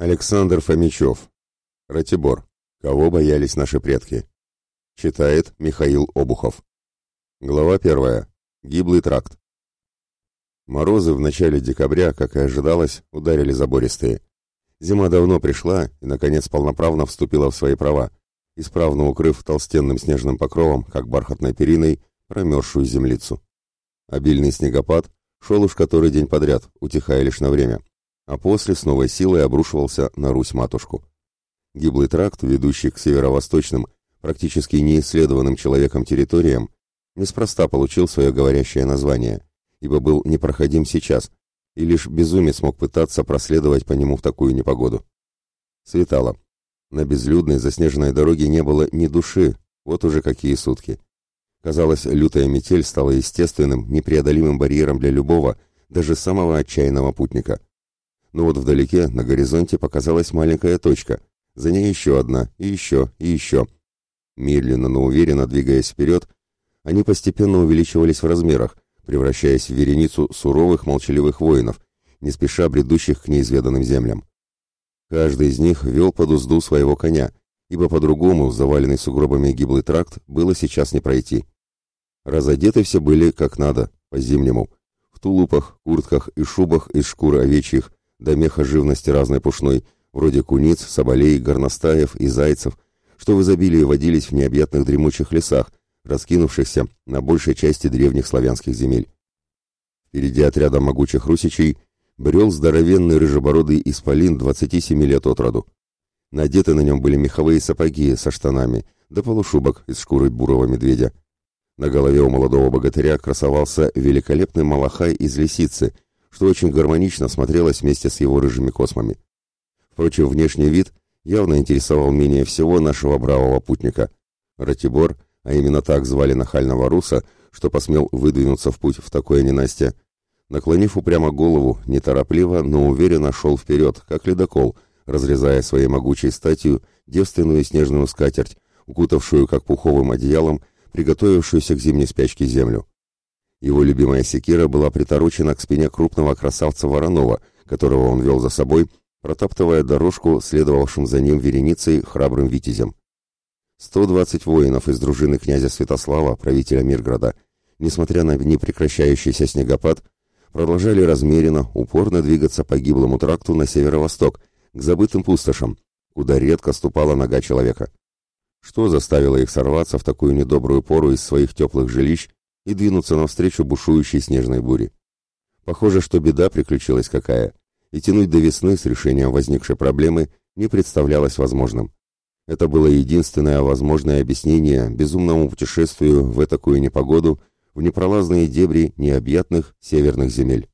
Александр Фомичев. Ратибор. Кого боялись наши предки? Читает Михаил Обухов. Глава первая. Гиблый тракт. Морозы в начале декабря, как и ожидалось, ударили забористые. Зима давно пришла и, наконец, полноправно вступила в свои права, исправно укрыв толстенным снежным покровом, как бархатной периной, промерзшую землицу. Обильный снегопад шел уж который день подряд, утихая лишь на время а после с новой силой обрушивался на Русь-матушку. Гиблый тракт, ведущий к северо-восточным, практически неисследованным человеком территориям, неспроста получил свое говорящее название, ибо был непроходим сейчас, и лишь безумец мог пытаться проследовать по нему в такую непогоду. Светало. На безлюдной заснеженной дороге не было ни души, вот уже какие сутки. Казалось, лютая метель стала естественным, непреодолимым барьером для любого, даже самого отчаянного путника но вот вдалеке, на горизонте, показалась маленькая точка. За ней еще одна, и еще, и еще. Медленно, но уверенно двигаясь вперед, они постепенно увеличивались в размерах, превращаясь в вереницу суровых молчаливых воинов, не спеша бредущих к неизведанным землям. Каждый из них вел под узду своего коня, ибо по-другому заваленный сугробами гиблый тракт было сейчас не пройти. Разодеты все были как надо, по-зимнему, в тулупах, куртках и шубах из шкур овечьих, до меха живности разной пушной, вроде куниц, соболей, горностаев и зайцев, что в изобилии водились в необъятных дремучих лесах, раскинувшихся на большей части древних славянских земель. Впереди отряда могучих русичей брел здоровенный рыжебородый исполин 27 лет от роду. Надеты на нем были меховые сапоги со штанами, да полушубок из шкуры бурого медведя. На голове у молодого богатыря красовался великолепный малахай из лисицы – что очень гармонично смотрелось вместе с его рыжими космами. Впрочем, внешний вид явно интересовал менее всего нашего бравого путника. Ратибор, а именно так звали нахального руса, что посмел выдвинуться в путь в такое ненастье, наклонив упрямо голову, неторопливо, но уверенно шел вперед, как ледокол, разрезая своей могучей статью девственную снежную скатерть, укутавшую как пуховым одеялом, приготовившуюся к зимней спячке землю. Его любимая секира была приторочена к спине крупного красавца Воронова, которого он вел за собой, протаптывая дорожку, следовавшим за ним вереницей храбрым витязем. 120 воинов из дружины князя Святослава, правителя Мирграда, несмотря на непрекращающийся снегопад, продолжали размеренно, упорно двигаться по гиблому тракту на северо-восток, к забытым пустошам, куда редко ступала нога человека. Что заставило их сорваться в такую недобрую пору из своих теплых жилищ и двинуться навстречу бушующей снежной буре. Похоже, что беда приключилась какая, и тянуть до весны с решением возникшей проблемы не представлялось возможным. Это было единственное возможное объяснение безумному путешествию в такую непогоду в непролазные дебри необъятных северных земель.